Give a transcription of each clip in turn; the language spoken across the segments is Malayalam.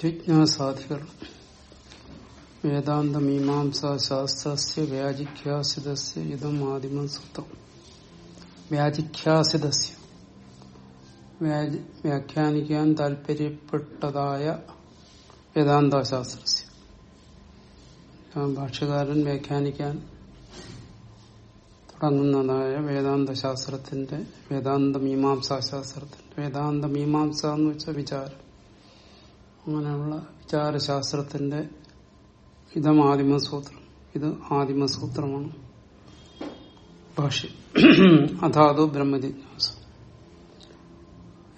ജിജ്ഞാസാദികൾ വേദാന്ത മീമാംസാ ശാസ്ത്രസ്യ വ്യാജിഖ്യാസിതസ്യ ഇതം ആദിമം സൂത്രം വ്യാജിഖ്യാസിതസ്യ വ്യാജ- വ്യാഖ്യാനിക്കാൻ താല്പര്യപ്പെട്ടതായ വേദാന്തശാസ്ത്രസ്യ ഭാഷ്യകാരൻ വ്യാഖ്യാനിക്കാൻ തുടങ്ങുന്നതായ വേദാന്തശാസ്ത്രത്തിന്റെ വേദാന്ത മീമാംസാ ശാസ്ത്രത്തിന്റെ വേദാന്ത മീമാംസ എന്ന് വെച്ച വിചാരം അങ്ങനെയുള്ള വിചാരശാസ്ത്രത്തിന്റെ ഇതം ആദിമസൂത്രം ഇത് ആദിമസൂത്രമാണ് ഭാഷ്യം അഥാതു ബ്രഹ്മജിജ്ഞാസ.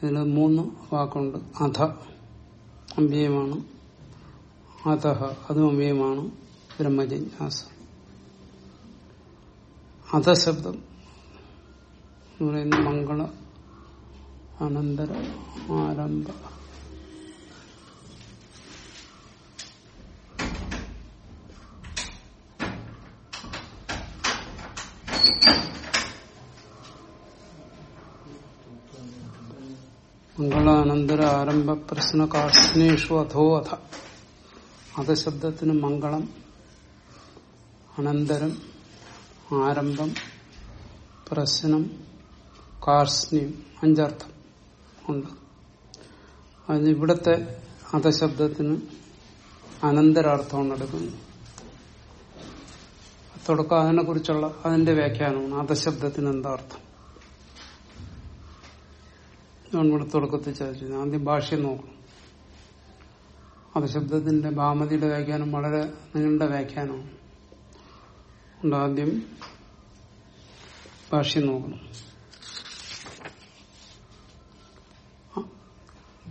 ഇതിൽ മൂന്ന് വാക്കുണ്ട്. അധ അമ്പ്യമാണ്. അതഹ അതും അമ്പ്യമാണ് ബ്രഹ്മജിജ്ഞാസ. അധശബ്ദം എന്ന് പറയുന്ന മംഗള അനന്തര ആരംഭ മംഗളാനന്തര ആരംഭ പ്രശ്ന കാഷ്ണേഷു അധോ അധ. അധശബ്ദത്തിന് മംഗളം അനന്തരം ആരംഭം പ്രശ്നം കാർഷ്ണ്യം അഞ്ചർത്ഥം ഉണ്ട്. അതിന് ഇവിടുത്തെ അധശബ്ദത്തിന് അനന്തരാർത്ഥമാണ് എടുക്കുന്നത് തുടക്കം അതിനെ കുറിച്ചുള്ള അതിന്റെ വ്യാഖ്യാനമാണ് അധശബ്ദത്തിന് എന്താ അർത്ഥം? നമ്മൾ തുടക്കത്തിൽ ചർച്ച ആദ്യം ഭാഷ്യം നോക്കണം. അധശബ്ദത്തിന്റെ ഭാമതിയുടെ വ്യാഖ്യാനം വളരെ നീണ്ട വ്യാഖ്യാനമാണ്. അതുകൊണ്ട് ആദ്യം ഭാഷ്യം നോക്കണം.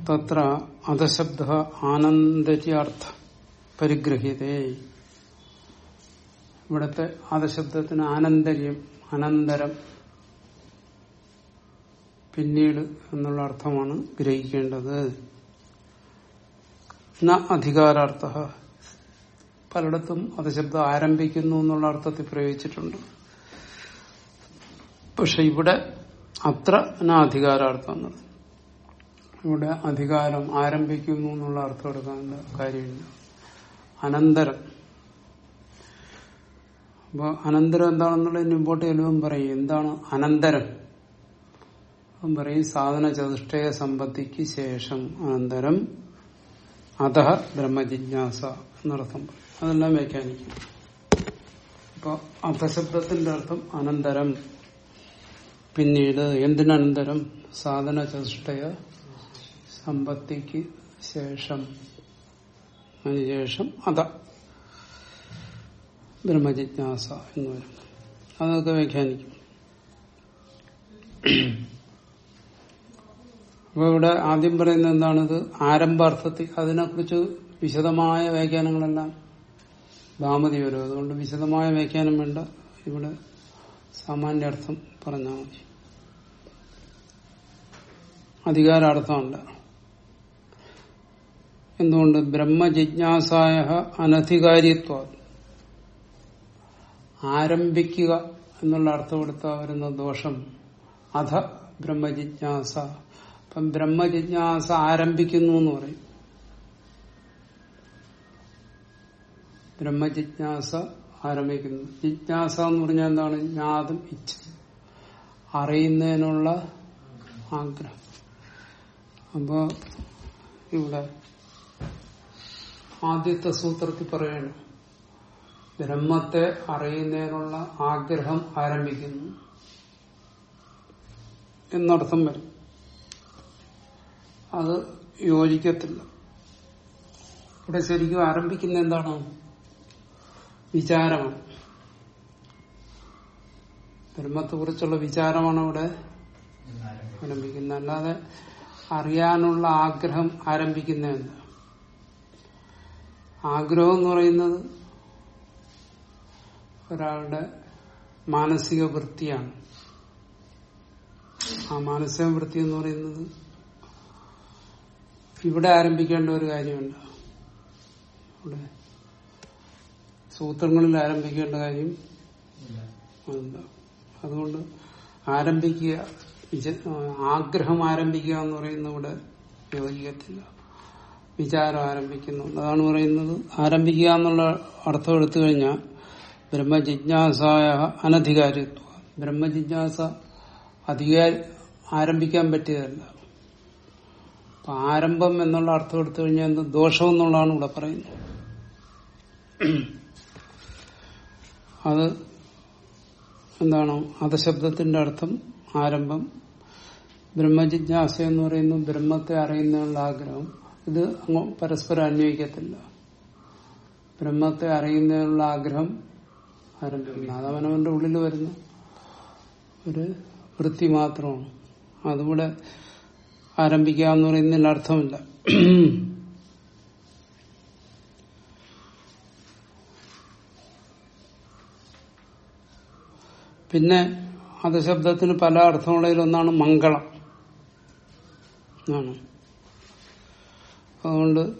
തത്ര അധശബ്ദ ആനന്ദര്യാർത്ഥ പരിഗ്രഹ്യതേ ഇവിടുത്തെ ആദശബ്ദത്തിന് ആനന്തര്യം അനന്തരം. പിന്നീട് എന്നുള്ള അർത്ഥമാണ് ഗ്രഹിക്കേണ്ടത്. ന അധികാരാർത്ഥ. പലയിടത്തും അധശബ്ദം ആരംഭിക്കുന്നു എന്നുള്ള അർത്ഥത്തിൽ പ്രയോഗിച്ചിട്ടുണ്ട്. പക്ഷെ ഇവിടെ അത്ര ന അധികാരാർത്ഥം ഇവിടെ അധികാരം ആരംഭിക്കുന്നു എന്നുള്ള അർത്ഥം എടുക്കേണ്ട കാര്യമില്ല. അനന്തരം. അപ്പൊ അനന്തരം എന്താണെന്നുള്ളത് മുമ്പോട്ട് എല്ലാം പറയും. എന്താണ് അനന്തരം? അപ്പം പറയും സാധന ചതുഷ്ടയ സമ്പത്തിക്ക് ശേഷം അനന്തരം അധ ബ്രഹ്മജിജ്ഞാസ എന്നർത്ഥം. അതെല്ലാം വ്യാഖ്യാനിക്കും. അപ്പൊ അധശബ്ദത്തിന്റെ അർത്ഥം അനന്തരം. പിന്നീട് എന്തിനനന്തരം? സാധന ചതുഷ്ടയ സമ്പത്തിക്ക് ശേഷം. അതിനുശേഷം അത. ബ്രഹ്മജിജ്ഞാസ എന്ന് വരുന്നത് അതൊക്കെ വ്യാഖ്യാനിക്കും. അപ്പൊ ഇവിടെ ആദ്യം പറയുന്നത് എന്താണിത്? ആരംഭാർത്ഥത്തിൽ അതിനെക്കുറിച്ച് വിശദമായ വ്യാഖ്യാനങ്ങളെല്ലാം ഭാമതി വരും. അതുകൊണ്ട് വിശദമായ വ്യാഖ്യാനം വേണ്ട. ഇവിടെ സാമാന്യ അർത്ഥം പറഞ്ഞാൽ മതി. അധികാരാർത്ഥമല്ല എന്തുകൊണ്ട്? ബ്രഹ്മജിജ്ഞാസായ അനധികാരിത്വ. ആരംഭിക്കുക എന്നുള്ള അർത്ഥം എടുത്താൽ വരുന്ന ദോഷം. അധ ബ്രഹ്മജിജ്ഞാസ. അപ്പം ബ്രഹ്മജിജ്ഞാസ ആരംഭിക്കുന്നു എന്ന് പറയും. ബ്രഹ്മജിജ്ഞാസ ആരംഭിക്കുന്നു. ജിജ്ഞാസ എന്ന് പറഞ്ഞാൽ എന്താണ്? ജ്ഞാതം ഇച്ഛ. അറിയുന്നതിനുള്ള ആഗ്രഹം. അപ്പോ ഇവിടെ ആദ്യത്തെ സൂത്രത്തിൽ പറയണം ബ്രഹ്മത്തെ അറിയുന്നതിനുള്ള ആഗ്രഹം ആരംഭിക്കുന്നു. എന്നർത്ഥം വരും. അത് യോജിക്കത്തില്ല. ഇവിടെ ശരിക്കും ആരംഭിക്കുന്ന എന്താണ്? വിചാരമാണ്. ബ്രഹ്മത്തെ കുറിച്ചുള്ള വിചാരമാണ് ഇവിടെ ആരംഭിക്കുന്നത്. അല്ലാതെ അറിയാനുള്ള ആഗ്രഹം ആരംഭിക്കുന്നതല്ല. ആഗ്രഹം എന്ന് പറയുന്നത് ഒരാളുടെ മാനസിക വൃത്തിയാണ്. ആ മാനസിക വൃത്തി എന്ന് പറയുന്നത് ഇവിടെ ആരംഭിക്കേണ്ട ഒരു കാര്യമുണ്ട്. ഇവിടെ സൂത്രങ്ങളിൽ ആരംഭിക്കേണ്ട കാര്യം അതുകൊണ്ട് ആരംഭിക്കുക ആഗ്രഹം ആരംഭിക്കുക എന്ന് പറയുന്നത് ഇവിടെ യോജിക്കത്തില്ല. വിചാരം ആരംഭിക്കുന്നു. അതാണ് പറയുന്നത് ആരംഭിക്കുക എന്നുള്ള അർത്ഥം എടുത്തു കഴിഞ്ഞാൽ ബ്രഹ്മജിജ്ഞാസായ അനധികാരിത്വ. ബ്രഹ്മജിജ്ഞാസ അധികാരി ആരംഭിക്കാൻ പറ്റിയതല്ല. അപ്പൊ ആരംഭം എന്നുള്ള അർത്ഥം എടുത്തു കഴിഞ്ഞാൽ എന്ത്? ദോഷം എന്നുള്ളതാണ് ഇവിടെ പറയുന്നത്. അത് എന്താണ്? അധശബ്ദത്തിന്റെ അർത്ഥം ആരംഭം. ബ്രഹ്മജിജ്ഞാസ എന്ന് പറയുന്നു ബ്രഹ്മത്തെ അറിയുന്നതിനുള്ള ആഗ്രഹം. ഇത് അങ്ങ് പരസ്പരം അന്വയിക്കത്തില്ല. ബ്രഹ്മത്തെ അറിയുന്നതിനുള്ള ആഗ്രഹം ആരംഭിക്കുന്നു അത് അവനവന്റെ ഉള്ളിൽ വരുന്ന. ഒരു വൃത്തി മാത്രമാണ്. അതുകൂടെ ആരംഭിക്കുക എന്ന് പറയുന്നതിൽ അർത്ഥമില്ല. പിന്നെ അത് ശബ്ദത്തിന് പല അർത്ഥങ്ങളിലൊന്നാണ് മംഗളം. ആണ്. അതുകൊണ്ട്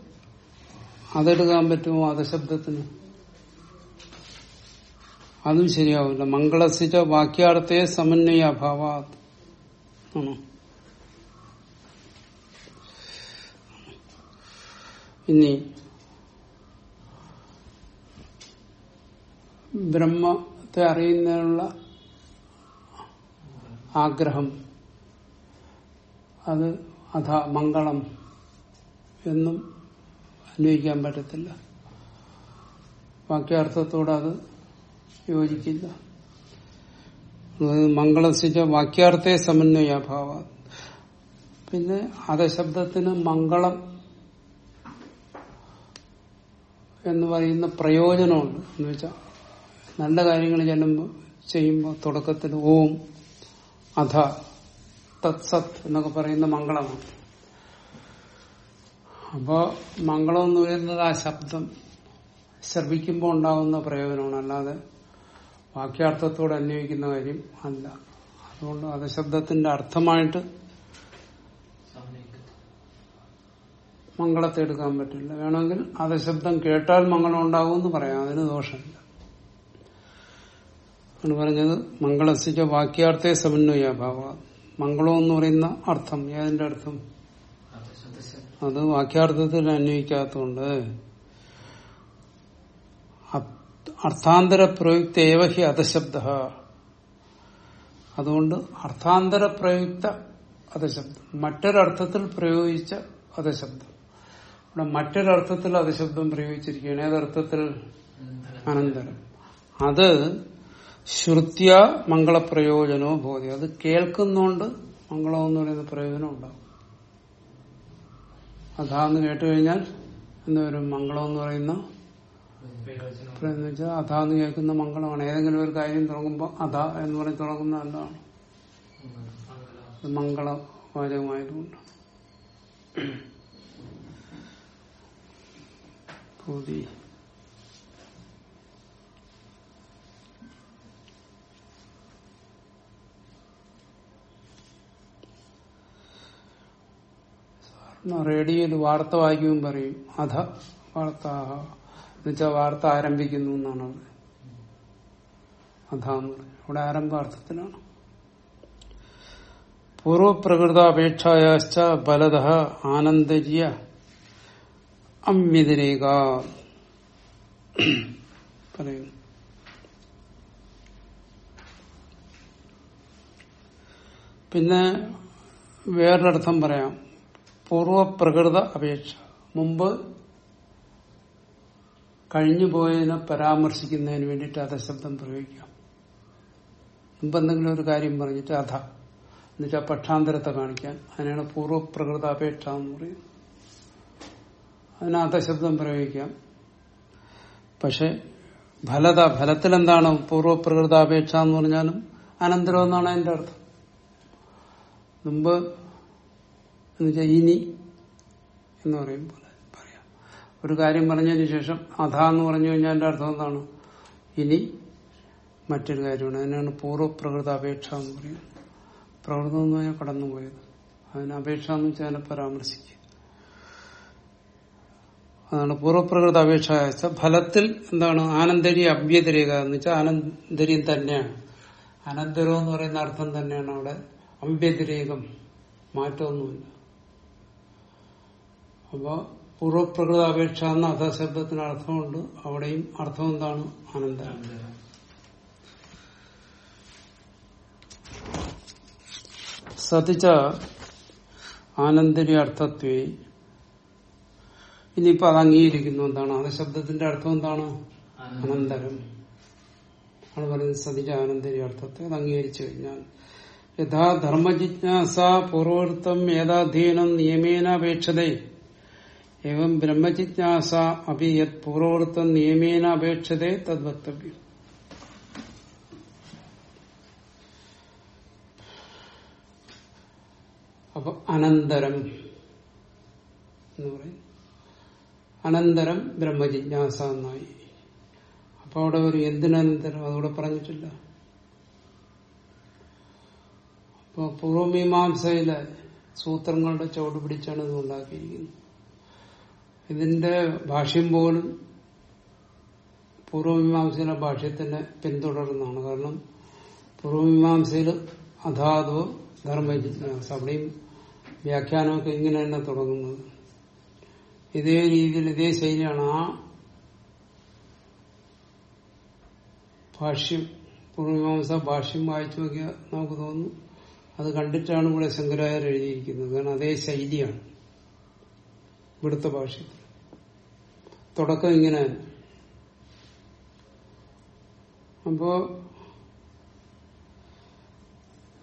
അതെടുക്കാൻ പറ്റുമോ? അധശബ്ദത്തിന് അതും ശരിയാവില്ല. മംഗളസിച്ച വാക്യാർത്ഥയെ സമന്വയ അഭാവ ഇനി ബ്രഹ്മത്തെ അറിയുന്നതിനുള്ള ആഗ്രഹം. അത് അധ മംഗളം എന്നും അന്വയിക്കാൻ പറ്റത്തില്ല. വാക്യാർത്ഥത്തോടെ അത് യോജിക്കില്ല. മംഗളസിച്ച വാക്യാർത്ഥ സമന്വയാഭാവ പിന്നെ അധശബ്ദത്തിന് മംഗളം എന്ന് പറയുന്ന പ്രയോജനമുണ്ട്. എന്ന് വെച്ചാൽ നല്ല കാര്യങ്ങൾ ചെല്ലുമ്പോൾ ചെയ്യുമ്പോൾ തുടക്കത്തിൽ ഓം അധ തത്സത് എന്നൊക്കെ പറയുന്ന മംഗളമാണ്. അപ്പോ മംഗളം എന്ന് പറയുന്നത് ആ ശബ്ദം ശ്രവിക്കുമ്പോൾ ഉണ്ടാകുന്ന പ്രയോജനമാണ്. അല്ലാതെ വാക്യാർത്ഥത്തോട് അന്വയിക്കുന്ന കാര്യം അല്ല. അതുകൊണ്ട് അത് ശബ്ദത്തിന്റെ അർത്ഥമായിട്ട് മംഗളത്തെ എടുക്കാൻ പറ്റില്ല. വേണമെങ്കിൽ അത് ശബ്ദം കേട്ടാൽ മംഗളം ഉണ്ടാകുമെന്ന് പറയാം. അതിന് ദോഷമില്ല. ആണ് പറഞ്ഞത് മംഗളസിച്ച വാക്യാർത്ഥേ സമന്വയാഭാവ മംഗളം എന്ന് പറയുന്ന അർത്ഥം ഏതിന്റെ അർത്ഥം? അത് വാക്യാർത്ഥത്തിൽ അന്വയിക്കാത്തതുകൊണ്ട്. അർത്ഥാന്തര പ്രയുക്ത ഏവഹി അധശബ്ദ. അതുകൊണ്ട് അർത്ഥാന്തര പ്രയുക്ത അധശബ്ദം. മറ്റൊരർത്ഥത്തിൽ പ്രയോഗിച്ച അധശബ്ദം. ഇവിടെ മറ്റൊരർത്ഥത്തിൽ അധശബ്ദം പ്രയോഗിച്ചിരിക്കുകയാണ്. ഏതർത്ഥത്തിൽ? അനന്തരം. അത് ശ്രുത്യ മംഗളപ്രയോജനോ ബോധി. അത് കേൾക്കുന്നോണ്ട് മംഗളം എന്ന് പറയുന്ന പ്രയോജനം ഉണ്ടാകും അതാന്ന് കേട്ടുകഴിഞ്ഞാൽ കഴിഞ്ഞാൽ എന്താ മംഗളം എന്ന് പറയുന്ന എന്ന് വെച്ചാൽ അതാന്ന് കേൾക്കുന്ന മംഗളമാണ്. ഏതെങ്കിലും ഒരു കാര്യം തുടങ്ങുമ്പോൾ അതാ എന്ന് പറഞ്ഞ് തുടങ്ങുന്ന എന്താണ്? അത് മംഗള വാചകമായതുകൊണ്ട് ഭൂതി റേഡിയോയിൽ വാർത്ത വായിക്കുമ്പോൾ പറയും അധ വാർത്ത എന്നുവെച്ചാൽ വാർത്ത ആരംഭിക്കുന്നു എന്നാണ് അവിടെ അതാന്ന് അവിടെ ആരംഭാർത്ഥത്തിലാണ്. പൂർവപ്രകൃതാപേക്ഷായാശ്ച ബലത ആനന്ദര്യ അമ്യതിരേക. പറയുന്നു. പിന്നെ വേറൊരർത്ഥം പറയാം. പൂർവപ്രകൃത അപേക്ഷ. മുമ്പ് കഴിഞ്ഞുപോയതിനെ പരാമർശിക്കുന്നതിന് വേണ്ടിയിട്ട് അധശബ്ദം പ്രയോഗിക്കാം. മുമ്പ് എന്തെങ്കിലും ഒരു കാര്യം പറഞ്ഞിട്ട് അധ ആ പക്ഷാന്തരത്തെ കാണിക്കാൻ. അതിനാണ് പൂർവപ്രകൃത അപേക്ഷ എന്ന് പറയുന്നത്. അതിന് അധശബ്ദം പ്രയോഗിക്കാം. പക്ഷെ ഫലത ഫലത്തിൽ എന്താണ് പൂർവപ്രകൃതാപേക്ഷ എന്ന് പറഞ്ഞാലും അനന്തരം എന്നാണ് അതിന്റെ അർത്ഥം. മുമ്പ് എന്നുവെച്ചാൽ ഇനി എന്ന് പറയും പോലെ പറയാം ഒരു കാര്യം പറഞ്ഞതിന് ശേഷം അധ എന്ന് പറഞ്ഞു കഴിഞ്ഞാൽ എന്റെ അർത്ഥം എന്താണ്? ഇനി മറ്റൊരു കാര്യമാണ്. അതിനാണ് പൂർവപ്രകൃത അപേക്ഷ എന്ന് പറയുന്നത്. പ്രകൃതം എന്ന് പറഞ്ഞാൽ കടന്നുപോയത്. അതിന് അപേക്ഷ എന്ന് വെച്ചാൽ അതിനെ പരാമർശിക്കുക അതാണ് പൂർവപ്രകൃത അപേക്ഷ ഫലത്തിൽ എന്താണ്? ആനന്ദരി അഭ്യതിരേക എന്ന് വെച്ചാൽ ആനന്ദര്യം തന്നെയാണ്. അനന്തരം എന്ന് പറയുന്ന അർത്ഥം തന്നെയാണ് അവിടെ. അഭ്യതിരേകം മാറ്റമൊന്നുമില്ല. അപ്പോ പൂർവപ്രകൃത അപേക്ഷ എന്ന അധശബ്ദത്തിന് അർത്ഥമുണ്ട്. അവിടെയും അർത്ഥം എന്താണ്? ആനന്ദ സതിച്ച ആനന്ദരി അർത്ഥത്വേ ഇനിയിപ്പോ അത് അംഗീകരിക്കുന്നു. എന്താണ്? അധശബ്ദത്തിന്റെ അർത്ഥം എന്താണ്? അനന്തരം. ആണ് പറയുന്നത് സതിച്ച ആനന്ദരി അർത്ഥത്തെ അത് അംഗീകരിച്ചു കഴിഞ്ഞാൽ യഥാ ധർമ്മജിജ്ഞാസ പൂർവൃത്തം ഏതാധീനം നിയമേനാപേക്ഷതേ. എവം ബ്രഹ്മജിജ്ഞാസ അപി യത് പൂർവവൃത്തം നിയമേനാപേക്ഷതേ തദ് വക്തവ്യം അപ്പൊ അനന്തരം എന്ന് പറയും. അനന്തരം ബ്രഹ്മജിജ്ഞാസ എന്നായി അപ്പൊ അവിടെ ഒരു എന്തിനനന്തരം അതവിടെ പറഞ്ഞിട്ടില്ല. അപ്പൊ പൂർവമീമാംസയിലെ സൂത്രങ്ങളുടെ ചുവട് പിടിച്ചാണ് ഇത് ഉണ്ടാക്കിയിരിക്കുന്നത്. ഇതിന്റെ ഭാഷ്യം പോലും പൂർവമീമാംസയിലെ ഭാഷ്യത്തിനെ പിന്തുടരുന്നതാണ് കാരണം പൂർവമീമാംസയിൽ അധാതോ ധർമ്മജിജ്ഞാസ അവിടെയും വ്യാഖ്യാനമൊക്കെ ഇങ്ങനെ തന്നെ തുടങ്ങുന്നത്. ഇതേ രീതിയിൽ ഇതേ ശൈലിയാണ് ആ ഭാഷ്യം പൂർവമീമാംസ ഭാഷ്യം വായിച്ചു നോക്കിയാൽ നമുക്ക് തോന്നുന്നു അത് കണ്ടിട്ടാണ് ഇവിടെ ശങ്കരായർ എഴുതിയിരിക്കുന്നത്. കാരണം അതേ ശൈലിയാണ്. ഇവിടുത്തെ ഭാഷ. തുടക്കം ഇങ്ങനെ. അപ്പോ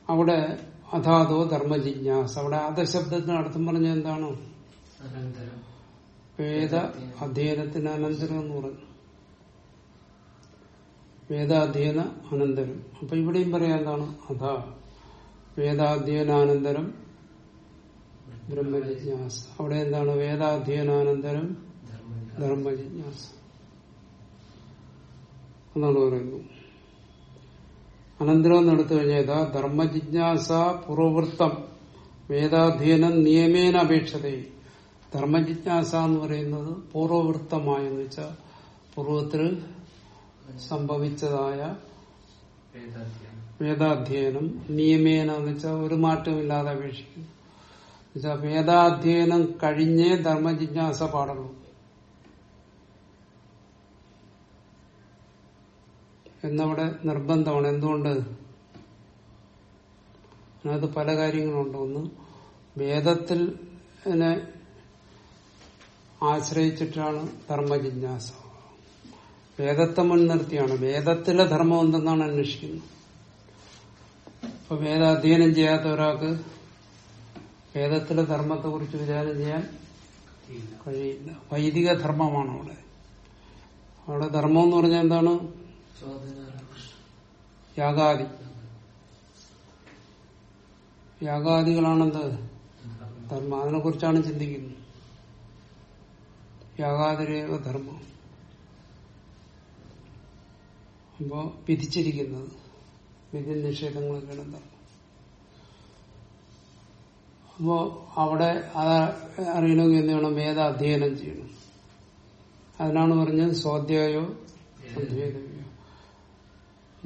അവിടെ അതാതോ ധർമ്മ ജിജ്ഞാസ അവിടെ അധശബ്ദത്തിന് അർത്ഥം പറഞ്ഞ എന്താണ്? വേദ അധ്യയനത്തിന് അനന്തരം എന്ന് പറഞ്ഞു. വേദാധ്യയന അനന്തരം. അപ്പൊ ഇവിടെയും പറയാം എന്താണ്? അഥാ വേദാധ്യയനാനന്തരം ബ്രഹ്മജിജ്ഞാസ. അവിടെ എന്താണ്? വേദാധ്യയനാനന്തരം ധർമ്മജിജ്ഞാസ. എന്നാണ് പറയുന്നത്. അനന്തരം എന്നെടുത്തു കഴിഞ്ഞാൽ ധർമ്മജിജ്ഞാസ പുറവൃത്തം വേദാധ്യയനം നിയമേന അപേക്ഷത. ധർമ്മജിജ്ഞാസ എന്ന് പറയുന്നത് പൂർവവൃത്തമായെന്ന് വെച്ചാൽ പൂർവത്തിൽ സംഭവിച്ചതായ വേദാധ്യയനം. നിയമേന എന്ന് വെച്ചാൽ ഒരു മാറ്റമില്ലാതെ അപേക്ഷിക്കുന്നു. വേദാധ്യയനം കഴിഞ്ഞേ ധർമ്മജിജ്ഞാസ പാടുള്ളൂ. എന്നവിടെ നിർബന്ധമാണ്. എന്തുകൊണ്ട്? അതിനകത്ത് പല കാര്യങ്ങളുണ്ട്. ഒന്ന് വേദത്തിൽ ആശ്രയിച്ചിട്ടാണ് ആശ്രയിച്ചിട്ടാണ് ധർമ്മജിജ്ഞാസ. വേദത്തെ മുൻനിർത്തിയാണ്. വേദത്തിലെ ധർമ്മം എന്തെന്നാണ് അന്വേഷിക്കുന്നത്? അപ്പൊ വേദാധ്യയനം ചെയ്യാത്ത ഒരാൾക്ക് വേദത്തിലെ ധർമ്മത്തെ കുറിച്ച് വിചാരം ചെയ്യാൻ കഴിയില്ല വൈദിക ധർമ്മമാണ് അവിടെ. അവിടെ ധർമ്മം എന്ന് പറഞ്ഞാൽ എന്താണ്? യാഗാദി. യാഗാദികളാണെന്ത്? ധർമ്മം. അതിനെ കുറിച്ചാണ് ചിന്തിക്കുന്നത്. യാഗാതിരേവ ധർമ്മം. അപ്പോ വിധിച്ചിരിക്കുന്നത്. വിധി നിഷേധങ്ങളൊക്കെയാണ് ധർമ്മം. അപ്പോ അവിടെ അത് അറിയണമെങ്കിൽ എന്ത് വേണം വേദ അധ്യയനം ചെയ്യണം. അതിനാണ് പറഞ്ഞത് സ്വാധ്യായോ? അധ്യയനമോ?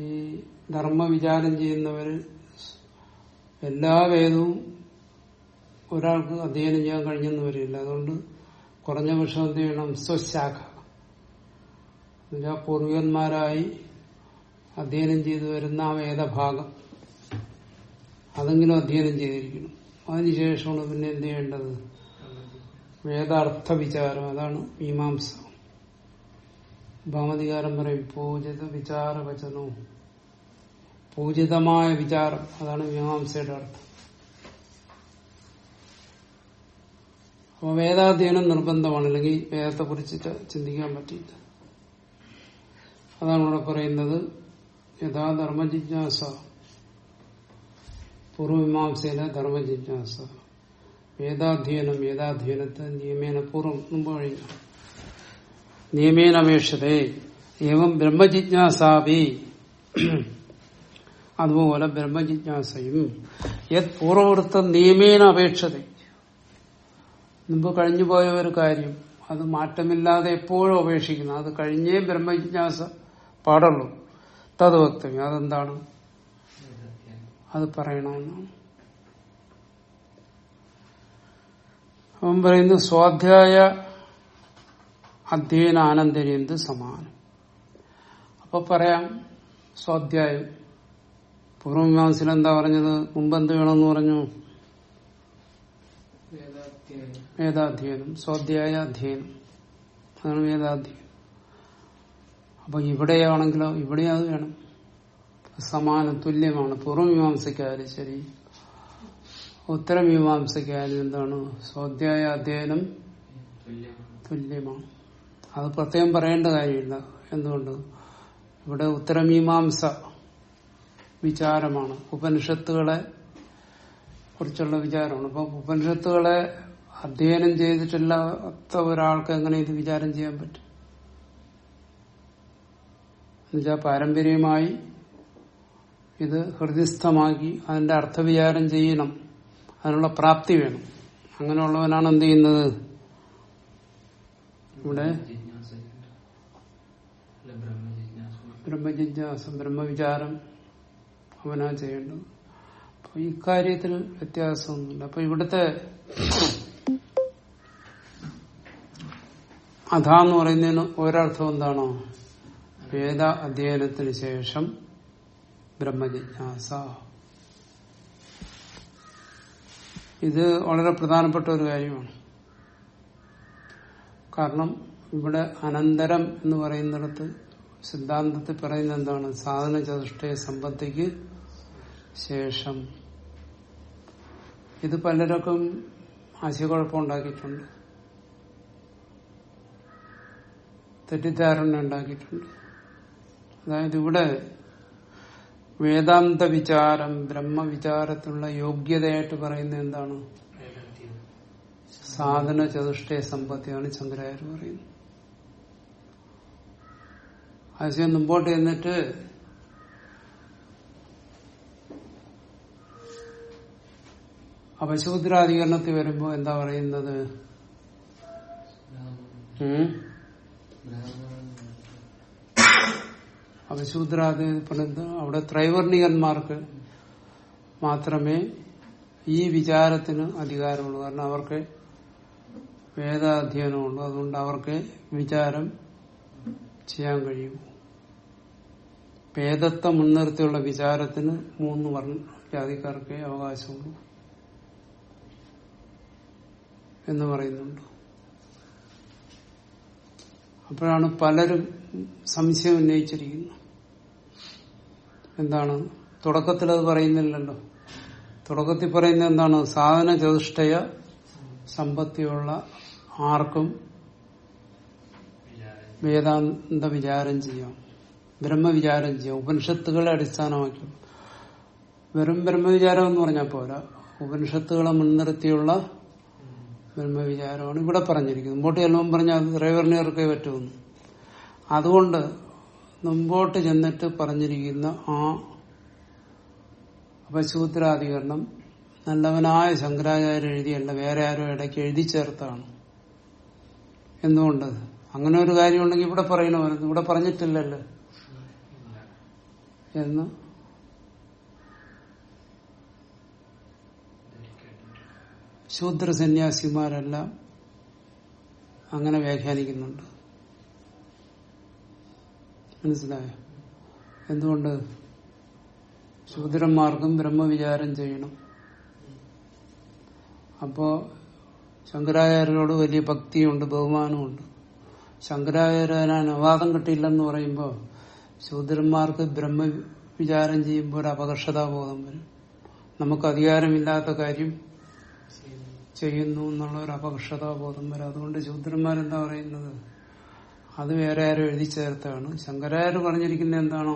ഈ ധർമ്മ വിചാരം ചെയ്യുന്നവര് എല്ലാ വേദവും ഒരാൾക്ക് അധ്യയനം ചെയ്യാൻ കഴിഞ്ഞെന്ന് വരില്ല അതുകൊണ്ട് കുറഞ്ഞ പക്ഷം എന്ത് ചെയ്യണം? സ്വശാഖ. പൂർവികന്മാരായി അധ്യയനം ചെയ്തു വരുന്ന ആ വേദഭാഗം. അതെങ്കിലും അധ്യയനം ചെയ്തിരിക്കണം. അതിനുശേഷമാണ് പിന്നെ എന്ത് ചെയ്യേണ്ടത്? വേദാർത്ഥ വിചാരം അതാണ് മീമാംസ. ഭാമതികാരം പറയും പൂജിത വിചാര വചനവും പൂജിതമായ വിചാരം അതാണ് മീമാംസയുടെ അർത്ഥം. അപ്പൊ വേദാധ്യയനം നിർബന്ധമാണ് അല്ലെങ്കിൽ വേദത്തെ കുറിച്ചിട്ട് ചിന്തിക്കാൻ പറ്റില്ല അതാണ് ഇവിടെ പറയുന്നത് യഥാ ധർമ്മജിജ്ഞാസ പൂർവമീമാംസയിലെ ധർമ്മജിജ്ഞാസ. വേദാധ്യയനം വേദാധ്യയനത്തെ നിയമേന പൂർവം മുമ്പ് കഴിഞ്ഞു നിയമേനപേക്ഷതേ ഏവം ബ്രഹ്മജിജ്ഞാസാവി. അതുപോലെ ബ്രഹ്മജിജ്ഞാസയും. യത് പൂർവവൃത്തം നിയമേന അപേക്ഷത. മുമ്പ് കഴിഞ്ഞുപോയ ഒരു കാര്യം. അത് മാറ്റമില്ലാതെ എപ്പോഴും അപേക്ഷിക്കുന്നു. അത് കഴിഞ്ഞേ ബ്രഹ്മജിജ്ഞാസ പാടുള്ളൂ. തത് വക്തവ്യം അതെന്താണ്? അത് പറയണമെന്നാണ്. അവൻ പറയുന്നു സ്വാധ്യായ അധ്യയന ആനന്ദര്യന്ത് സമാനം? അപ്പൊ പറയാം സ്വാധ്യായം. പൂർവമീമാംസിൽ എന്താ പറഞ്ഞത്? മുമ്പെന്ത് വേണമെന്ന് പറഞ്ഞു. വേദാധ്യയനം. സ്വാധ്യായ അധ്യയനം. അതാണ് വേദാധ്യയനം. അപ്പൊ ഇവിടെയാണെങ്കിലോ ഇവിടെ അത് വേണം. സമാനം തുല്യമാണ്. പൂർവമീമാംസയ്ക്കായാലും ശരി. ഉത്തരമീമാംസയ്ക്കായാലും എന്താണ്? സ്വാധ്യായ അധ്യയനം തുല്യമാണ്. അത് പ്രത്യേകം പറയേണ്ട കാര്യമില്ല. എന്തുകൊണ്ട്? ഇവിടെ ഉത്തരമീമാംസ വിചാരമാണ്. ഉപനിഷത്തുകളെ കുറിച്ചുള്ള വിചാരമാണ്. അപ്പൊ ഉപനിഷത്തുകളെ അധ്യയനം ചെയ്തിട്ടില്ലാത്ത ഒരാൾക്ക് എങ്ങനെ ഇത് വിചാരം ചെയ്യാൻ പറ്റും? എന്നുവെച്ചാൽ പാരമ്പര്യമായി ഇത് ഹൃദയസ്ഥമാക്കി അതിന്റെ അർത്ഥവിചാരം ചെയ്യണം. അതിനുള്ള പ്രാപ്തി വേണം. അങ്ങനെയുള്ളവനാണ് എന്ത് ചെയ്യുന്നത്? ഇവിടെ ബ്രഹ്മജിജ്ഞാസ ബ്രഹ്മവിചാരം അവനാ ചെയ്യേണ്ടത്. അപ്പൊ ഇക്കാര്യത്തിൽ വ്യത്യാസമൊന്നുമില്ല. അപ്പൊ ഇവിടുത്തെ അഥാന്ന് പറയുന്നതിന് ഒരർത്ഥം എന്താണോ? വേദ അധ്യയനത്തിന് ശേഷം ബ്രഹ്മജിജ്ഞാസ. ഇത് വളരെ പ്രധാനപ്പെട്ട ഒരു കാര്യമാണ്. കാരണം ഇവിടെ അനന്തരം എന്ന് പറയുന്നിടത്ത് സിദ്ധാന്തത്തിൽ പറയുന്ന എന്താണ്? സാധന ചതുഷ്ടയ സമ്പത്തിക്ക് ശേഷം. ഇത് പലർക്കും ആശയക്കുഴപ്പം ഉണ്ടാക്കിയിട്ടുണ്ട്. തെറ്റിദ്ധാരണ ഉണ്ടാക്കിയിട്ടുണ്ട്. അതായത് ഇവിടെ വേദാന്ത വിചാരം ബ്രഹ്മവിചാരത്തിനുള്ള യോഗ്യതയായിട്ട് പറയുന്നത് എന്താണ്? സാധന ചതുഷ്ടയ സമ്പത്തിയാണ് ചന്ദ്രായർ പറയുന്നത്. ആശയം മുമ്പോട്ട് ചെന്നിട്ട് അപശൂദ്രാധികരണത്തിൽ വരുമ്പോ എന്താ പറയുന്നത്? ഉം? അപശൂദ്രാധിപനത്ത് അവിടെ ത്രൈവർണികന്മാർക്ക് മാത്രമേ ഈ വിചാരത്തിന് അധികാരമുള്ളൂ. കാരണം അവർക്ക് വേദാധ്യയനമുള്ളൂ അതുകൊണ്ട് അവർക്ക് വിചാരം ചെയ്യാൻ കഴിയും. വേദത്തെ മുൻനിർത്തിയുള്ള വിചാരത്തിന് മൂന്ന് വർണ ജാതിക്കാർക്കേ അവകാശമുള്ളൂ എന്ന് പറയുന്നുണ്ട്. അപ്പോഴാണ് പലരും സംശയം ഉന്നയിച്ചിരിക്കുന്നു. എന്താണ്? തുടക്കത്തിൽ അത് പറയുന്നില്ലല്ലോ. തുടക്കത്തിൽ പറയുന്ന എന്താണ്? സാധന ചതുഷ്ടയ സമ്പത്തിയുള്ള ആർക്കും വേദാന്ത വിചാരം ചെയ്യാം. ബ്രഹ്മവിചാരം ചെയ്യാം. ഉപനിഷത്തുകളെ അടിസ്ഥാനമാക്കി വെറും ബ്രഹ്മവിചാരം എന്ന് പറഞ്ഞാൽ പോരാ. ഉപനിഷത്തുകളെ മുൻനിർത്തിയുള്ള ബ്രഹ്മവിചാരമാണ് ഇവിടെ പറഞ്ഞിരിക്കുന്നത്. മുമ്പോട്ട് ചെല്ലുമ്പോൾ പറഞ്ഞാൽ ഇറക്കേ പറ്റുമെന്ന് അതുകൊണ്ട് മുമ്പോട്ട് ചെന്നിട്ട് പറഞ്ഞിരിക്കുന്ന ആ അപശൂദ്രാധികരണം നല്ലവനായ ശങ്കരാചാര്യ എഴുതിയല്ല വേറെ ആരോ ഇടയ്ക്ക് എഴുതി ചേർത്താണ്. എന്തുകൊണ്ട്? അങ്ങനെ ഒരു കാര്യം ഉണ്ടെങ്കിൽ ഇവിടെ പറയണമായിരുന്നു ഇവിടെ പറഞ്ഞിട്ടില്ലല്ലോ. എന്ന്? ശൂദ്രസന്യാസിമാരെല്ലാം ശൂദ്ര സന്യാസിമാരെല്ലാം അങ്ങനെ വ്യാഖ്യാനിക്കുന്നുണ്ട്. മനസ്സിലായോ? എന്തുകൊണ്ട്? ശൂദ്രന്മാർക്കും ബ്രഹ്മവിചാരം ചെയ്യണം. അപ്പോ ശങ്കരാചാര്യരോട് വലിയ ഭക്തിയുണ്ട് ബഹുമാനമുണ്ട്. ശങ്കരാചാര്യന് അനുവാദം കിട്ടിയില്ലെന്ന് പറയുമ്പോൾ ശൂദ്രന്മാർക്ക് ബ്രഹ്മവിചാരം ചെയ്യുമ്പോൾ ഒരു അപകർഷതാബോധം വരും. നമുക്ക് അധികാരമില്ലാത്ത കാര്യം ചെയ്യുന്നു എന്നുള്ള ഒരു അപകർഷതാബോധം വരും. അതുകൊണ്ട് ശൂദ്രന്മാരെന്താ പറയുന്നത്? അത് വേറെ ആരും എഴുതി ചേർത്താണ്. ശങ്കരാചാര്യ പറഞ്ഞിരിക്കുന്നത് എന്താണോ?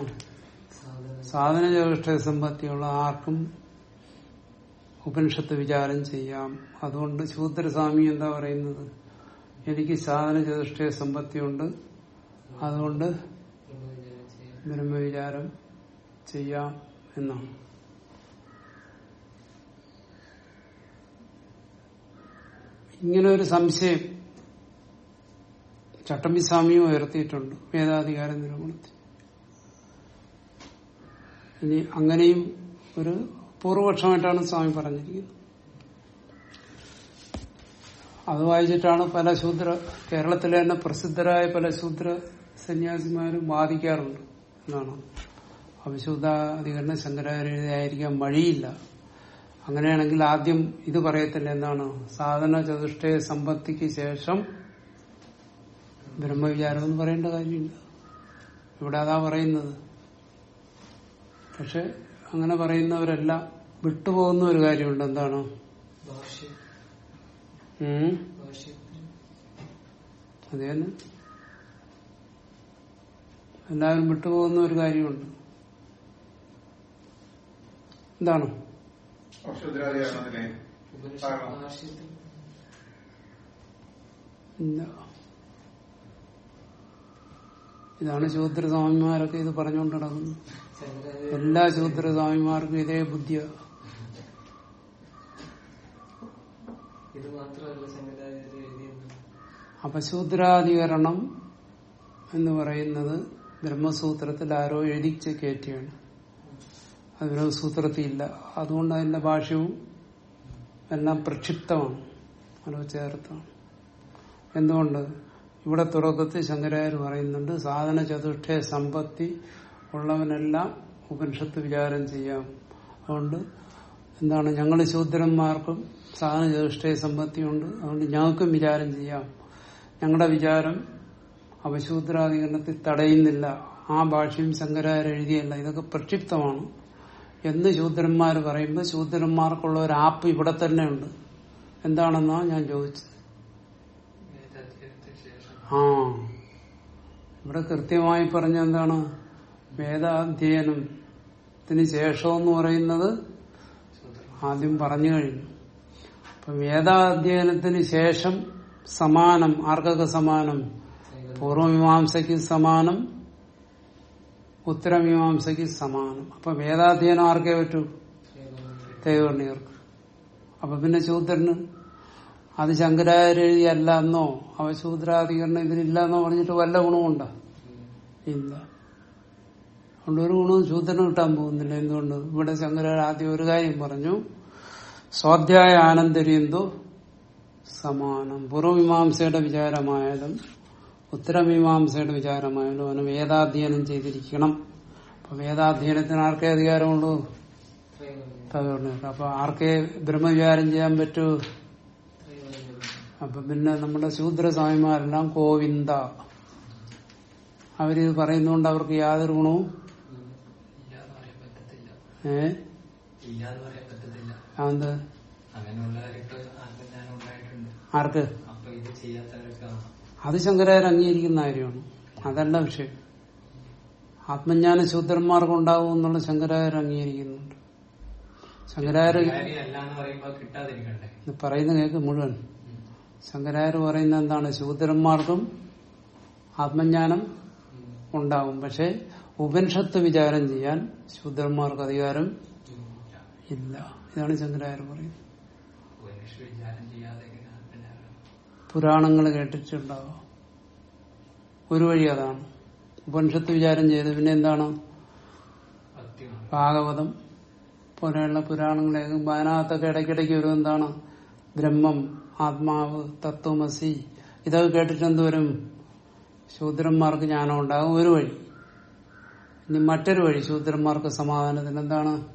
സാധന ചേഷ്ട സമ്പത്തിയുള്ള ആർക്കും ഉപനിഷത്ത് വിചാരം ചെയ്യാം. അതുകൊണ്ട് ശൂദ്രസ്വാമി എന്താ പറയുന്നത്? എനിക്ക് സാധന ചതുഷ്ടയ സമ്പത്തിയുണ്ട് അതുകൊണ്ട് ബ്രഹ്മവിചാരം ചെയ്യാം എന്നാണ്. ഇങ്ങനെ ഒരു സംശയം. ചട്ടമ്പിസ്വാമിയും ഉയർത്തിയിട്ടുണ്ട് വേദാധികാര നിരൂപണത്തിൽ ഇനി അങ്ങനെയും ഒരു പൂർവപക്ഷമായിട്ടാണ് സ്വാമി പറഞ്ഞിരിക്കുന്നത്. അത് വായിച്ചിട്ടാണ് പല ശൂദ്ര കേരളത്തിലെ തന്നെ പ്രസിദ്ധരായ പല ശൂദ്ര സന്യാസിമാരും വാദിക്കാറുണ്ട് എന്നാണ്. അവിശുദ്ധാധികരണം ശങ്കരാചാര്യായിരിക്കാൻ വഴിയില്ല. അങ്ങനെയാണെങ്കിൽ ആദ്യം ഇത് പറയത്തില്ല എന്താണ്? സാധന ചതുഷ്ടയ സമ്പത്തിക്ക് ശേഷം ബ്രഹ്മവിചാരം എന്ന് പറയേണ്ട കാര്യമില്ല. ഇവിടെ അതാ പറയുന്നത്. പക്ഷെ അങ്ങനെ പറയുന്നവരെല്ലാം വിട്ടുപോകുന്ന ഒരു കാര്യമുണ്ട്. എന്താണ്? അതേന്ന് എല്ലാവരും വിട്ടുപോകുന്ന ഒരു കാര്യമുണ്ട്. എന്താണ്? ഇല്ല. ഇതാണ് ശൂദ്രസ്വാമിമാരൊക്കെ ഇത് പറഞ്ഞുകൊണ്ട് നടക്കുന്നത്. ശങ്കരാചാര്യ എല്ലാ ശൂദ്രസ്വാമിമാർക്കും ഇതേ ബുദ്ധിയ. അപ്പൊ ശൂദ്രാധികരണം എന്ന് പറയുന്നത് ബ്രഹ്മസൂത്രത്തിൽ ആരോ എഴുതിച്ച് കയറ്റിയാണ്. അത് ബ്രഹ്മസൂത്രത്തിൽ ഇല്ല അതുകൊണ്ട് അതിന്റെ ഭാഷ്യവും എല്ലാം പ്രക്ഷിപ്തമാണ്. ആരോ ചേർത്താണ് എന്തുകൊണ്ട്? ഇവിടെ തുറക്കത്തിൽ ശങ്കരായർ പറയുന്നുണ്ട് സാധന ചതുഷ്ട സമ്പത്തി ഉള്ളവനെല്ലാം ഉപനിഷത്ത് വിചാരം ചെയ്യാം. അതുകൊണ്ട് എന്താണ് ഞങ്ങൾ ശൂദ്രന്മാർക്കും സാധന സമ്പത്തി സമ്പത്തിയുണ്ട് അതുകൊണ്ട് ഞങ്ങൾക്കും വിചാരം ചെയ്യാം. ഞങ്ങളുടെ വിചാരം അവശൂദ്രാധികരണത്തിൽ തടയുന്നില്ല. ആ ഭാഷയും ശങ്കരായർ എഴുതിയല്ല ഇതൊക്കെ പ്രക്ഷിപ്തമാണ്. എന്ന് ശൂദ്രന്മാർ പറയുമ്പോൾ ശൂദ്രന്മാർക്കുള്ള ഒരു ആപ്പ് ഇവിടെ തന്നെ ഉണ്ട്. എന്താണെന്നാ ഞാൻ ചോദിച്ചത്? ആ. ഇവിടെ കൃത്യമായി പറഞ്ഞ എന്താണ്? വേദാധ്യയനത്തിന് ശേഷം എന്ന് പറയുന്നത് ആദ്യം പറഞ്ഞു കഴിഞ്ഞു. അപ്പൊ വേദാധ്യയനത്തിന് ശേഷം സമാനം ആർക്കൊക്കെ സമാനം? പൂർവമീമാംസയ്ക്ക് സമാനം ഉത്തരമീമാംസയ്ക്ക് സമാനം. അപ്പൊ വേദാധ്യയനം ആർക്കേ പറ്റൂ? തേവർണിയർക്ക് അപ്പൊ പിന്നെ ശൂദ്രന്? അത് ശങ്കരാചാര്യ എന്നോ അവശൂദ്രാധികരണം ഇതിനില്ല എന്നോ പറഞ്ഞിട്ട് വല്ല ഗുണമുണ്ടോ? ഇല്ല. അതുകൊണ്ട് ഒരു ഗുണവും ശൂദ്രന് കിട്ടാൻ പോകുന്നില്ല. എന്തുകൊണ്ട്? ഇവിടെ ശങ്കരാചാര്യ ആദ്യം ഒരു കാര്യം പറഞ്ഞു. സ്വാധ്യായ ആനന്ദര്യന്തോ സമാനം. പൂർവമീമാംസയുടെ വിചാരമായാലും ഉത്തരമീമാംസയുടെ വിചാരമായാലും അവന് വേദാധ്യയനം ചെയ്തിരിക്കണം. അപ്പൊ വേദാധ്യയനത്തിന് ആർക്കേ അധികാരമുള്ളൂ? അപ്പൊ ആർക്കേ ബ്രഹ്മവിചാരം ചെയ്യാൻ പറ്റൂ? അപ്പൊ പിന്നെ നമ്മുടെ ശൂദ്രസ്വാമിമാരെല്ലാം കോവിന്ദ അവരിത് പറയുന്നോണ്ട് അവർക്ക് യാതൊരു ഗുണവും ഏ? അത് ആർക്ക്. അത് ശങ്കരാചാര്യ അംഗീകരിക്കുന്ന കാര്യമാണ്. അതല്ല വിഷയം. ആത്മജ്ഞാന ശൂദ്രന്മാർക്ക് ഉണ്ടാവും എന്നുള്ള ശങ്കരാചാര്യ അംഗീകരിക്കുന്നുണ്ട്. ശങ്കരാചാര്യ പറയുന്നത് കേൾക്ക് മുഴുവൻ. ശങ്കരാചാര്യ പറയുന്ന എന്താണ്? ശൂദ്രന്മാർക്കും ആത്മജ്ഞാനം ഉണ്ടാവും. പക്ഷെ ഉപനിഷത്ത് വിചാരം ചെയ്യാൻ ശൂദ്രന്മാർക്ക് അധികാരം ഇല്ല. ഇതാണ് ശങ്കരാചാര്യ പറയുന്നത്. പുരാണങ്ങൾ കേട്ടിട്ടുണ്ടാവാം. ഒരു വഴി അതാണ്. ഉപനിഷത്ത് വിചാരം ചെയ്ത് പിന്നെ എന്താണ്? ഭാഗവതം പോലെയുള്ള പുരാണങ്ങളെ അതിനകത്തൊക്കെ ഇടയ്ക്കിടയ്ക്ക് ഒരു എന്താണ്? ബ്രഹ്മം ആത്മാവ് തത്വമസി. ഇതൊക്കെ കേട്ടിട്ട് എന്തോരും ശൂദ്രന്മാർക്ക് ജ്ഞാനം ഉണ്ടാകും. ഒരു വഴി. ഇനി മറ്റൊരു വഴി ശൂദ്രന്മാർക്ക് സമാധാനത്തിന് എന്താണ്?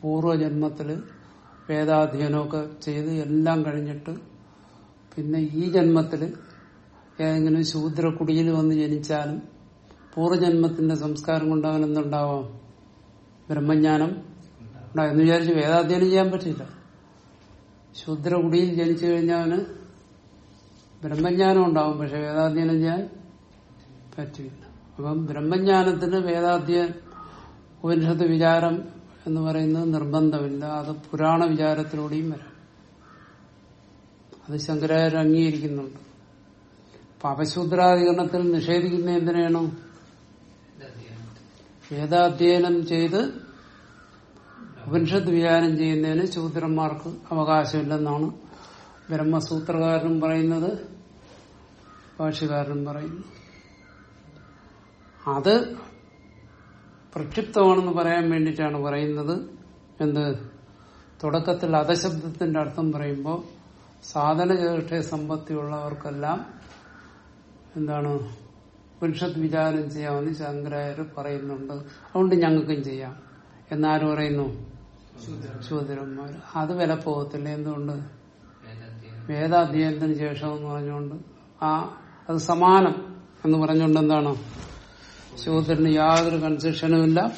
പൂർവജന്മത്തിൽ വേദാധ്യയനമൊക്കെ ചെയ്ത് എല്ലാം കഴിഞ്ഞിട്ട് പിന്നെ ഈ ജന്മത്തിൽ ഏതെങ്കിലും ശൂദ്രക്കുടിയിൽ വന്ന് ജനിച്ചാലും പൂർവജന്മത്തിന്റെ സംസ്കാരം കൊണ്ട് അവൻ എന്തുണ്ടാവാം? ബ്രഹ്മജ്ഞാനം എന്ന് വിചാരിച്ച് വേദാധ്യയനം ചെയ്യാൻ പറ്റില്ല. ശൂദ്രകുടിയിൽ ജനിച്ചു കഴിഞ്ഞാൽ ബ്രഹ്മജ്ഞാനം ഉണ്ടാവും പക്ഷെ വേദാധ്യയനം ചെയ്യാൻ പറ്റില്ല. അപ്പം ബ്രഹ്മജ്ഞാനത്തിന് വേദാധ്യ ഉപനിഷത്ത് വിചാരം എന്ന് പറയുന്നത് നിർബന്ധമില്ല. അത് പുരാണ വിചാരത്തിലൂടെയും വരാം. അത് ശങ്കരാചാര്യ അംഗീകരിക്കുന്നുണ്ട്. പാപശൂദ്രാധികരണത്തിൽ നിഷേധിക്കുന്ന എന്തിനാണോ? വേദാധ്യയനം ചെയ്ത് ഉപനിഷത്ത് വിചാരം ചെയ്യുന്നതിന് ശൂദ്രന്മാർക്ക് അവകാശമില്ലെന്നാണ് ബ്രഹ്മസൂത്രകാരനും പറയുന്നത് ഭാഷ്യകാരനും പറയുന്നു അത് പ്രക്ഷിപ്തമാണെന്ന് പറയാൻ വേണ്ടിയിട്ടാണ് പറയുന്നത് എന്ത് തുടക്കത്തിൽ അധശബ്ദത്തിന്റെ അർത്ഥം പറയുമ്പോൾ സാധന ചേഷ്ട സമ്പത്തിയുള്ളവർക്കെല്ലാം എന്താണ് പുരുഷത്ത് വിചാരം ചെയ്യാമെന്ന് ശങ്കരായർ പറയുന്നുണ്ട്. അതുകൊണ്ട് ഞങ്ങൾക്കും ചെയ്യാം. എന്നാരും പറയുന്നു? ശൂദ്രന്മാർ. അത് വില പോകത്തില്ല. എന്തുകൊണ്ട്? വേദാധ്യയനം വേദാധ്യയനത്തിന് ശേഷം എന്ന് പറഞ്ഞുകൊണ്ട് ആ അത് സമാനം എന്ന് പറഞ്ഞുകൊണ്ട് എന്താണ്? ശൂദ്രന് യാതൊരു കൺസെഷനും ഇല്ല.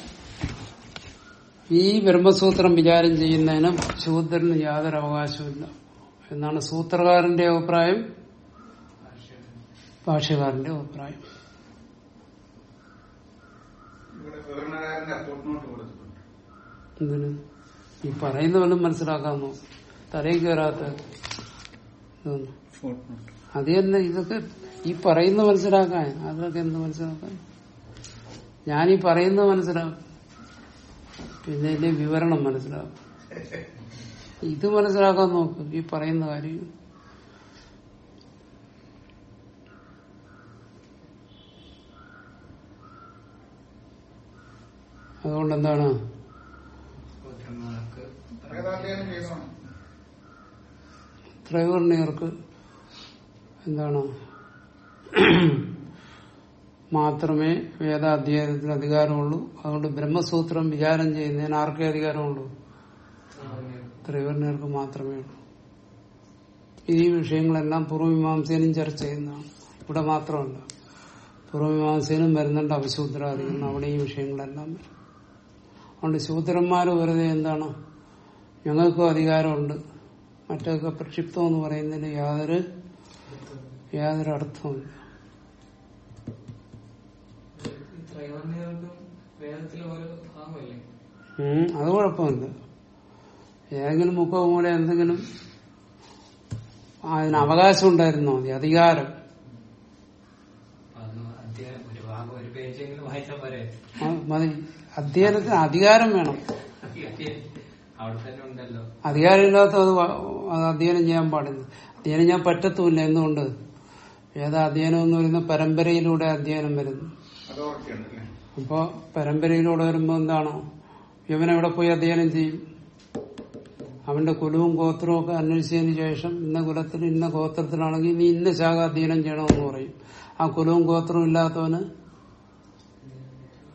ഈ ബ്രഹ്മസൂത്രം വിചാരം ചെയ്യുന്നതിന് ശൂദ്രന് യാതൊരു അവകാശമില്ല എന്നാണ് സൂത്രകാരന്റെ അഭിപ്രായം? ഭാഷ്യകാരന്റെ അഭിപ്രായം. എന്തിന്? ഈ പറയുന്ന വല്ലതും മനസ്സിലാക്കാമോ തലയിൽ കയറാത്ത അത് തന്നെ ഇതൊക്കെ ഈ പറയുന്ന മനസ്സിലാക്കാൻ. അതൊക്കെ എന്ത് മനസ്സിലാക്കാൻ? ഞാനീ പറയുന്നത് മനസ്സിലാക്കും. പിന്നെ ഇതിന്റെ വിവരണം മനസ്സിലാക്കും. ഇത് മനസ്സിലാക്കാൻ നോക്കും. ഈ പറയുന്ന കാര്യം. അതുകൊണ്ട് എന്താണ് ത്രൈവർണിയർക്ക് എന്താണ്? മാത്രമേ വേദാധ്യയനത്തിന് അധികാരമുള്ളൂ. അതുകൊണ്ട് ബ്രഹ്മസൂത്രം വിചാരം ചെയ്യുന്നതിന് ആർക്കേ അധികാരമുള്ളൂ? ത്രിവർണിയർക്ക് മാത്രമേ ഉള്ളൂ. ഈ വിഷയങ്ങളെല്ലാം പൂർവമീമാംസയിലും ചർച്ച ചെയ്യുന്നതാണ്. ഇവിടെ മാത്രമല്ല. പൂർവമീമാംസയിലും വരുന്നുണ്ട് അവശൂദ്രാധികം അവിടെ ഈ വിഷയങ്ങളെല്ലാം വരും. അതുകൊണ്ട് ശൂദ്രന്മാർ വെറുതെ എന്താണ്? ഞങ്ങൾക്കും അധികാരമുണ്ട്. മറ്റൊക്കെ പ്രക്ഷിപ്തം എന്ന് പറയുന്നതിന് യാതൊരു യാതൊരു അർത്ഥവും അത് കുഴപ്പമില്ല. ഏതെങ്കിലും മുഖം മൂലം എന്തെങ്കിലും അതിന് അവകാശം ഉണ്ടായിരുന്നോ? മതി അധികാരം. മതി. അധ്യയനത്തിന് അധികാരം വേണം. അധികാരമില്ലാത്ത അത് അത് അധ്യയനം ചെയ്യാൻ പാടില്ല. അധ്യയനം ഞാൻ പറ്റത്തുമില്ല. എന്തുകൊണ്ട്? ഏതാ അധ്യയനം എന്ന് പറയുന്ന പരമ്പരയിലൂടെ അധ്യയനം വരുന്നു. അപ്പൊ പരമ്പരയിലൂടെ വരുമ്പോ എന്താണ്? എവിടെ പോയി അധ്യയനം ചെയ്യും? അവന്റെ കുലവും ഗോത്രവും ഒക്കെ അന്വേഷിച്ചതിന് ശേഷം ഇന്ന കുലത്തിൽ ഇന്ന ഗോത്രത്തിലാണെങ്കിൽ നീ ഇന്ന ശാഖ അധ്യയനം ചെയ്യണമെന്ന് പറയും. ആ കുലവും ഗോത്രവും ഇല്ലാത്തവന്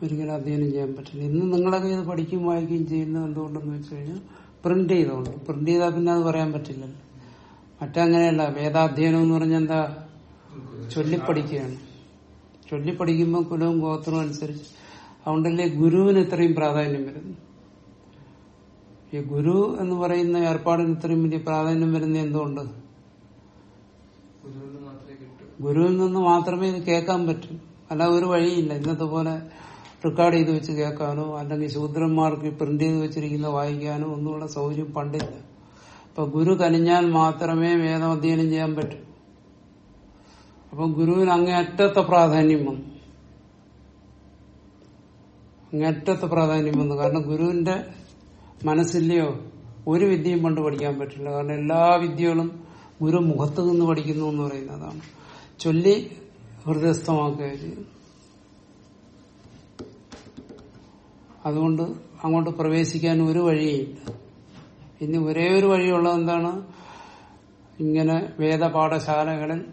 ഒരിക്കലും അധ്യയനം ചെയ്യാൻ പറ്റില്ല. ഇന്ന് നിങ്ങളൊക്കെ ഇത് പഠിക്കുകയും വായിക്കുകയും ചെയ്യുന്നത് എന്തുകൊണ്ടെന്ന് വെച്ച് കഴിഞ്ഞാൽ പ്രിന്റ് ചെയ്തോണ്ട്. പ്രിന്റ് ചെയ്താൽ പിന്നെ അത് പറയാൻ പറ്റില്ലല്ലോ. മറ്റങ്ങനെയല്ല വേദാധ്യയനം എന്ന് പറഞ്ഞാൽ എന്താ? ചൊല്ലിപ്പഠിക്കുകയാണ്. ചൊല്ലിപ്പഠിക്കുമ്പോൾ കുലവും ഗോത്രവും അനുസരിച്ച് അതുകൊണ്ടല്ലേ ഗുരുവിന് ഇത്രയും പ്രാധാന്യം വരുന്നു ഈ ഗുരു എന്ന് പറയുന്ന ഏർപ്പാടിന് ഇത്രയും വലിയ പ്രാധാന്യം വരുന്നത് എന്തുകൊണ്ട്? ഗുരുവിൽ നിന്ന് മാത്രമേ ഇത് കേൾക്കാൻ പറ്റൂ. അല്ല ഒരു വഴിയില്ല. ഇന്നത്തെ പോലെ റെക്കോർഡ് ചെയ്ത് വെച്ച് കേൾക്കാനോ അല്ലെങ്കിൽ ശൂദ്രന്മാർക്ക് പ്രിന്റ് ചെയ്ത് വെച്ചിരിക്കുന്ന വായിക്കാനോ ഒന്നുമുള്ള സൗകര്യം പണ്ടില്ല. അപ്പൊ ഗുരു കനിഞ്ഞാൽ മാത്രമേ വേദം അധ്യയനം ചെയ്യാൻ പറ്റൂ. അപ്പൊ ഗുരുവിന് അങ്ങേയറ്റത്തെ പ്രാധാന്യം വന്നു. അങ്ങേറ്റത്തെ പ്രാധാന്യം വന്നു. കാരണം ഗുരുവിന്റെ മനസ്സില്ലയോ ഒരു വിദ്യയും പണ്ട് പഠിക്കാൻ പറ്റില്ല. കാരണം എല്ലാ വിദ്യകളും ഗുരു മുഖത്ത് നിന്ന് പഠിക്കുന്നു എന്ന് പറയുന്നതാണ്. ചൊല്ലി ഹൃദയസ്ഥമാക്കുകയാണ് ചെയ്യുന്നു അതുകൊണ്ട് അങ്ങോട്ട് പ്രവേശിക്കാൻ ഒരു വഴിയില്ല. ഇനി ഒരേ ഒരു വഴിയുള്ളത് എന്താണ്? ഇങ്ങനെ വേദപാഠശാലകളിൽ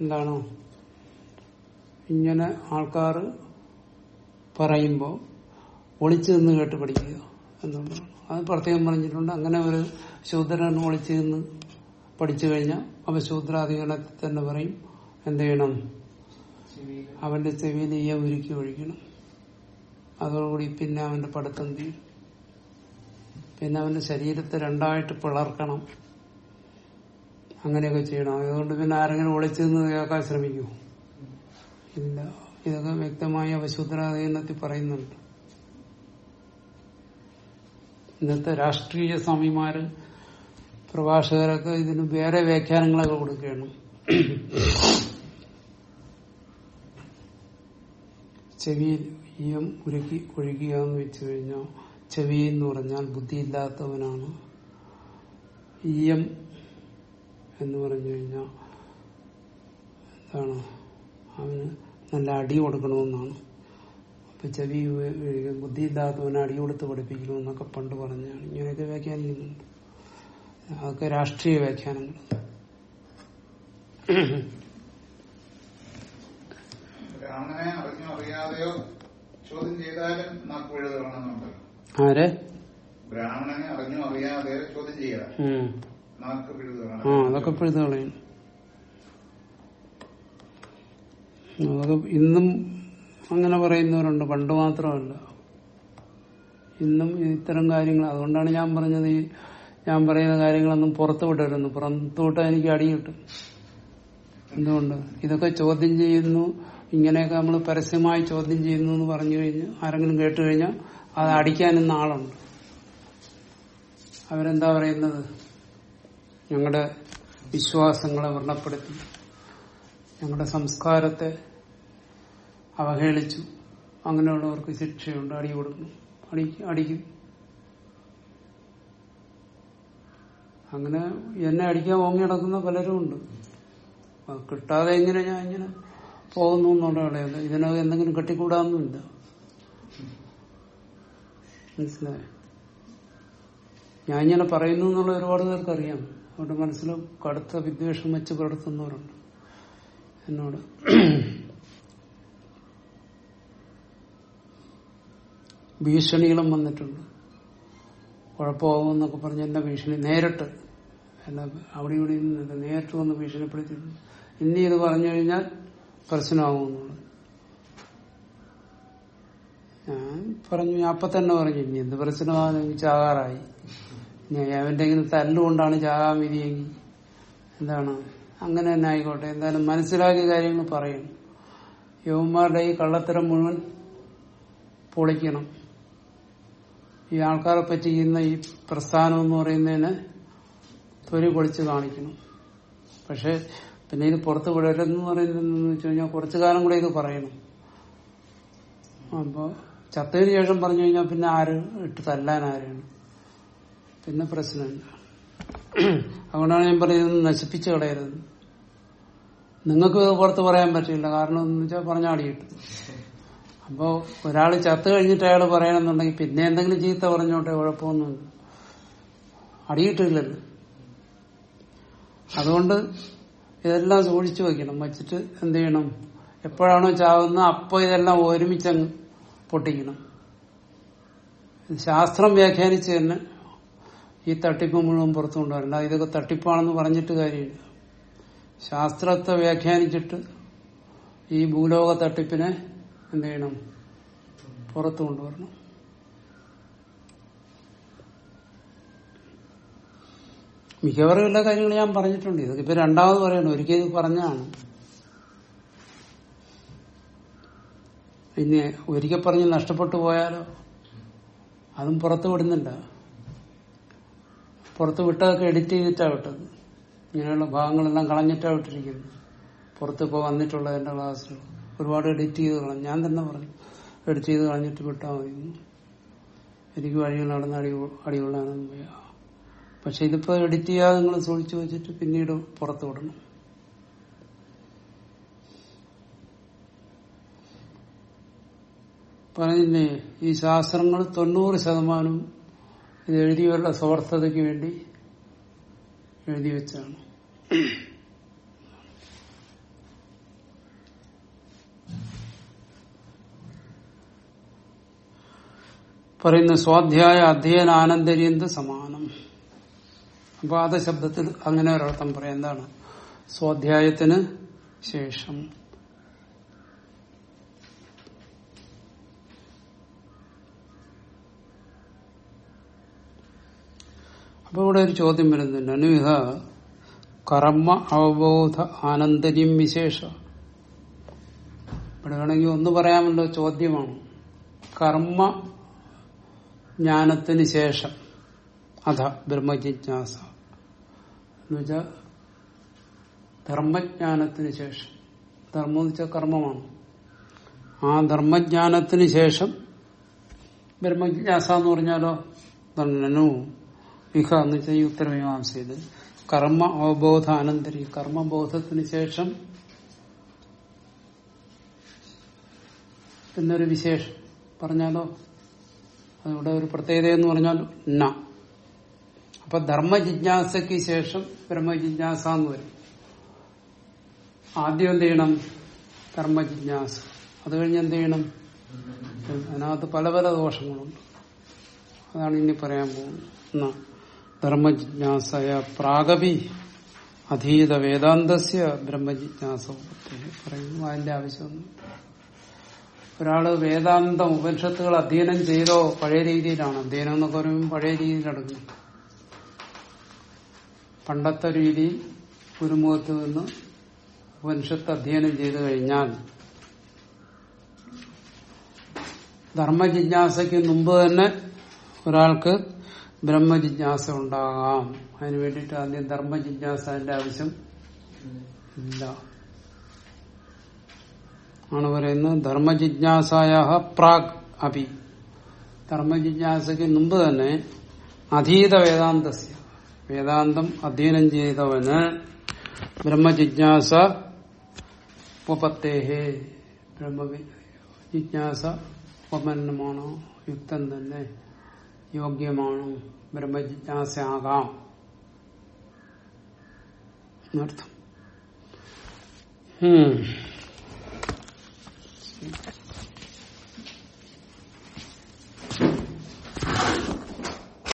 എന്താണ്? ഇങ്ങനെ ആൾക്കാർ പറയുമ്പോൾ ഒളിച്ചു നിന്ന് കേട്ട് പഠിക്കുക എന്നുള്ളതാണ്. അത് പ്രത്യേകം പറഞ്ഞിട്ടുണ്ട്. അങ്ങനെ ഒരു ശൂദ്രൻ ഒളിച്ചു നിന്ന് പഠിച്ചു കഴിഞ്ഞാൽ അവ ശൂദ്രാധികരണത്തിൽ തന്നെ പറയും എന്ത് ചെയ്യണം? അവന്റെ ചെവിയിൽ ഈയ ഒരുക്കി ഒഴിക്കണം. അതോടുകൂടി പിന്നെ അവന്റെ പഠിത്തം തീരും പിന്നെ അവന്റെ ശരീരത്തെ രണ്ടായിട്ട് പിളർക്കണം. അങ്ങനെയൊക്കെ ചെയ്യണം. അതുകൊണ്ട് പിന്നെ ആരെങ്കിലും ഒളിച്ചു നിന്ന് കേൾക്കാൻ ശ്രമിക്കൂ. ഇല്ല. ഇതൊക്കെ വ്യക്തമായി അവശുദ്രാധീനത്തിൽ പറയുന്നുണ്ട്. ഇന്നത്തെ രാഷ്ട്രീയ സ്വാമിമാര് പ്രഭാഷകരൊക്കെ ഇതിന് വേറെ വ്യാഖ്യാനങ്ങളൊക്കെ കൊടുക്കുകയാണ്. ചെവിയിൽ ഈയം ഉരുക്കി ഒഴുകുക എന്ന് വെച്ചു കഴിഞ്ഞാൽ ചെവി എന്ന് പറഞ്ഞാൽ ബുദ്ധിയില്ലാത്തവനാണ്. ഈയം എന്ന് പറഞ്ഞു കഴിഞ്ഞാൽ എന്താണ്? അവന് നല്ല അടി കൊടുക്കണമെന്നാണ്. അപ്പൊ ചെവി ബുദ്ധി ബുദ്ധിയില്ലാത്തവനെ അടി കൊടുത്ത് പഠിപ്പിക്കണമെന്നൊക്കെ പണ്ട് പറഞ്ഞാണ്. ഇങ്ങനെയൊക്കെ വ്യാഖ്യാനിക്കുന്നുണ്ട്. അതൊക്കെ രാഷ്ട്രീയ വ്യാഖ്യാനങ്ങൾ. അറിഞ്ഞോ അറിയാതെയോ ചോദ്യം ചെയ്താലും നാക്ക് പിഴ തരണമെന്നുണ്ടല്ലോ ആരെ? ബ്രാഹ്മണനെ അറിഞ്ഞോ അറിയാതെ ചോദ്യം ചെയ്യാം. നാക്ക് പിഴ അതൊക്കെ പിഴുത് കളയും അതൊക്കെ ഇന്നും അങ്ങനെ പറയുന്നവരുണ്ട്. പണ്ട് മാത്രമല്ല. ഇന്നും ഇത്തരം കാര്യങ്ങൾ അതുകൊണ്ടാണ് ഞാൻ പറഞ്ഞത് ഈ ഞാൻ പറയുന്ന കാര്യങ്ങളൊന്നും പുറത്തു വിടരുന്നു പുറത്തു വിട്ടാൽ എനിക്ക് അടി കിട്ടും. എന്തുകൊണ്ട്? ഇതൊക്കെ ചോദ്യം ചെയ്യുന്നു. ഇങ്ങനെയൊക്കെ നമ്മൾ പരസ്യമായി ചോദ്യം ചെയ്യുന്നു എന്ന് പറഞ്ഞു കഴിഞ്ഞ് ആരെങ്കിലും കേട്ട് കഴിഞ്ഞാൽ അത് അടിക്കാനെന്ന ആളുണ്ട്. അവരെന്താ പറയുന്നത്? ഞങ്ങളുടെ വിശ്വാസങ്ങളെ വ്രണപ്പെടുത്തി. ഞങ്ങളുടെ സംസ്കാരത്തെ അവഹേളിച്ചു. അങ്ങനെയുള്ളവർക്ക് ശിക്ഷയുണ്ട്. അടി കൊടുക്കും അടി അടിക്കും. അങ്ങനെ എന്നെ അടിക്കാൻ ഓങ്ങി നടക്കുന്ന പലരും ഉണ്ട് കിട്ടാതെ എങ്ങനെ ഞാൻ ഇങ്ങനെ പോകുന്നു എന്നുള്ളതാണ് ഇതിനകം എന്തെങ്കിലും കെട്ടിക്കൂടാന്നുമില്ല മനസ്സിലായോ? ഞാൻ ഇങ്ങനെ പറയുന്നു എന്നുള്ള ഒരുപാട് പേർക്ക് അറിയാം അവരുടെ മനസ്സിൽ കടുത്ത വിദ്വേഷം വെച്ച് പുലർത്തുന്നവരുണ്ട് എന്നോട്. ഭീഷണികളും വന്നിട്ടുണ്ട്. കുഴപ്പമാകുമെന്നൊക്കെ പറഞ്ഞ് എന്നെ ഭീഷണി നേരിട്ട് എന്നെ അവിടെ ഇവിടെ നിന്നില്ല നേരിട്ട് വന്ന് ഭീഷണിപ്പെടുത്തിയിട്ടുണ്ട്. ഇനി ഇത് പറഞ്ഞു കഴിഞ്ഞാൽ പ്രശ്നമാകുമെന്നുള്ളത് ഞാൻ പറഞ്ഞു അപ്പൊ തന്നെ പറഞ്ഞു ഇനി എന്ത് പ്രശ്നമാണ് എനിക്ക് ചാകാറായി. ഞാൻ അവന്റെങ്കിലും തല്ലുകൊണ്ടാണ് ചാകാൻ വിധിയെങ്കിൽ എന്താണ്? അങ്ങനെ തന്നെ ആയിക്കോട്ടെ. എന്തായാലും മനസ്സിലാക്കിയ കാര്യങ്ങൾ പറയണം. യുവന്മാരുടെ ഈ കള്ളത്തരം മുഴുവൻ പൊളിക്കണം. ഈ ആൾക്കാരെ പറ്റിക്കുന്ന ഈ പ്രസ്ഥാനം എന്ന് പറയുന്നതിന് തൊലി പൊളിച്ച് കാണിക്കണം. പക്ഷെ പിന്നെ ഇത് പുറത്ത് വിടരുതെന്ന് പറയുന്നതെന്ന് വെച്ച് കഴിഞ്ഞാൽ കുറച്ചു കാലം കൂടെ ഇത് പറയണം. അപ്പൊ ചത്തതിന് ശേഷം പറഞ്ഞു കഴിഞ്ഞാൽ പിന്നെ ആര് ഇട്ട് തല്ലാൻ ആരാണ്? പിന്നെ പ്രശ്നമില്ല. അതുകൊണ്ടാണ് ഞാൻ പറയുന്നത് നശിപ്പിച്ചു കളയരുത്. നിങ്ങൾക്ക് പുറത്ത് പറയാൻ പറ്റില്ല. കാരണം എന്ന് വെച്ചാൽ പറഞ്ഞാൽ കിട്ടും അപ്പോ ഒരാൾ ചത്ത് കഴിഞ്ഞിട്ട് അയാൾ പറയണമെന്നുണ്ടെങ്കിൽ പിന്നെ എന്തെങ്കിലും ചീത്ത പറഞ്ഞോട്ടെ കുഴപ്പമൊന്നുമില്ല. അടിയിട്ടില്ലല്ലോ. അതുകൊണ്ട് ഇതെല്ലാം സൂക്ഷിച്ചു വെക്കണം. വച്ചിട്ട് എന്ത് ചെയ്യണം? എപ്പോഴാണോ ചാവുന്നത് അപ്പൊ ഇതെല്ലാം ഒരുമിച്ചങ്ങ് പൊട്ടിക്കണം. ശാസ്ത്രം വ്യാഖ്യാനിച്ച് തന്നെ ഈ തട്ടിപ്പ് മുഴുവൻ പുറത്തു കൊണ്ടുവരണ്ട ഇതൊക്കെ തട്ടിപ്പാണെന്ന് പറഞ്ഞിട്ട് കാര്യമില്ല. ശാസ്ത്രത്തെ വ്യാഖ്യാനിച്ചിട്ട് ഈ ഭൂലോക തട്ടിപ്പിനെ എന്ത് ചെയ്യണം? പുറത്തു കൊണ്ടുവരണം. മിക്കവാറും എല്ലാ കാര്യങ്ങളും ഞാൻ പറഞ്ഞിട്ടുണ്ട്. ഇതൊക്കെ ഇപ്പൊ രണ്ടാമത് പറയണം. ഒരിക്കൽ ഇത് പറഞ്ഞാണ് പിന്നെ ഒരിക്കൽ പറഞ്ഞ് നഷ്ടപ്പെട്ടു പോയാലോ? അതും പുറത്തു വിടുന്നില്ല പുറത്ത് വിട്ടതൊക്കെ എഡിറ്റ് ചെയ്തിട്ടാ വിട്ടത്. ഇങ്ങനെയുള്ള ഭാഗങ്ങളെല്ലാം കളഞ്ഞിട്ടാ വിട്ടിരിക്കുന്നത്. പുറത്ത് ഇപ്പോൾ വന്നിട്ടുള്ള എന്റെ ക്ലാസ്സിൽ ഒരുപാട് എഡിറ്റ് ചെയ്ത് കളഞ്ഞു. ഞാൻ തന്നെ പറഞ്ഞു എഡിറ്റ് ചെയ്ത് കളഞ്ഞിട്ട് വിട്ടാൽ മതി. എനിക്ക് വഴികൾ നടന്ന് അടി അടികൊള്ളാനൊന്നും പക്ഷെ ഇതിപ്പോ എഡിറ്റ് ചെയ്യാതെ നിങ്ങൾ സൂക്ഷിച്ചു വെച്ചിട്ട് പിന്നീട് പുറത്തു വിടണം. പറഞ്ഞില്ലേ ഈ ശാസ്ത്രങ്ങൾ തൊണ്ണൂറ് ശതമാനം ഇത് എഴുതിയവരുടെ സ്വാർത്ഥതയ്ക്ക് വേണ്ടി എഴുതി വെച്ചാണ്. പറയുന്ന സ്വാധ്യായ അധ്യയന ആനന്ദര്യന്ത് സമാനം. അപ്പൊ ആദ്യ ശബ്ദത്തിൽ അങ്ങനെ ഒരർത്ഥം പറയാം. എന്താണ്? സ്വാധ്യായത്തിന് ശേഷം. അപ്പൊ ഇവിടെ ഒരു ചോദ്യം വരുന്നുണ്ട്. അനുവിഹ കർമ്മ അവബോധ ആനന്ദര്യം വിശേഷ. ഇവിടെ വേണമെങ്കിൽ ഒന്ന് പറയാമല്ലോ ചോദ്യമാണ്. കർമ്മ ജ്ഞാനത്തിന് ശേഷം. അധ ബ്രഹ്മജിജ്ഞാസ. എന്നുവെച്ചാ ധർമ്മജ്ഞാനത്തിന് ശേഷം. ധർമ്മം എന്ന് വെച്ചാൽ കർമ്മമാണ്. ആ ധർമ്മജ്ഞാനത്തിന് ശേഷം ബ്രഹ്മജിജ്ഞാസ എന്ന് പറഞ്ഞാലോ? നനു ഇഹ എന്ന് വെച്ചാൽ ഈ ഉത്തരമീമാംസയിൽ കർമ്മ അവബോധ അനന്തരി കർമ്മബോധത്തിന് ശേഷം എന്നൊരു വിശേഷം പറഞ്ഞാലോ? അതിവിടെ ഒരു പ്രത്യേകത എന്ന് പറഞ്ഞാൽ ന. അപ്പൊ ധർമ്മജിജ്ഞാസയ്ക്ക് ശേഷം ബ്രഹ്മജിജ്ഞാസ എന്ന് വരും. ആദ്യം എന്ത് ചെയ്യണം? ധർമ്മജിജ്ഞാസ അത് കഴിഞ്ഞ് എന്ത് ചെയ്യണം? അതിനകത്ത് പല പല ദോഷങ്ങളുണ്ട്. അതാണ് ഇനി പറയാൻ പോകുന്ന ധർമ്മ ധർമ്മജിജ്ഞാസയ പ്രാഗപി അധീത വേദാന്തസ്യ ബ്രഹ്മജിജ്ഞാസ പറയുന്നു. അതിന്റെ ആവശ്യമൊന്നും ഒരാൾ വേദാന്തം ഉപനിഷത്തുകൾ അധ്യയനം ചെയ്തോ പഴയ രീതിയിലാണ്. അധ്യയനം എന്നൊക്കെ പറയുമ്പോൾ പഴയ രീതിയിലെടുക്കും പണ്ടത്തെ രീതിയിൽ ഗുരുമുഖത്ത് നിന്ന് ഉപനിഷത്ത് അധ്യയനം ചെയ്തു കഴിഞ്ഞാൽ ധർമ്മജിജ്ഞാസയ്ക്ക് മുമ്പ് തന്നെ ഒരാൾക്ക് ബ്രഹ്മജിജ്ഞാസ ഉണ്ടാകാം. അതിനു വേണ്ടിയിട്ട് ആദ്യം ധർമ്മജിജ്ഞാസന്റെ ആവശ്യം ഇല്ല. ആണ് പറയുന്നത് ധർമ്മജിജ്ഞാസായ പ്രാഗ് അഭി. ധർമ്മജിജ്ഞാസയ്ക്ക് മുമ്പ് തന്നെ അധീത വേദാന്തസ്യ. വേദാന്തം അധ്യയനം ചെയ്തവന് ബ്രഹ്മജിജ്ഞാസ ഉപത്തേഹേ ബ്രഹ്മ ജിജ്ഞാസ ഉപമന്നമാണോ? യുക്തം തന്നെ യോഗ്യമാണോ? ബ്രഹ്മജിജ്ഞാസ ആകാം എന്നർത്ഥം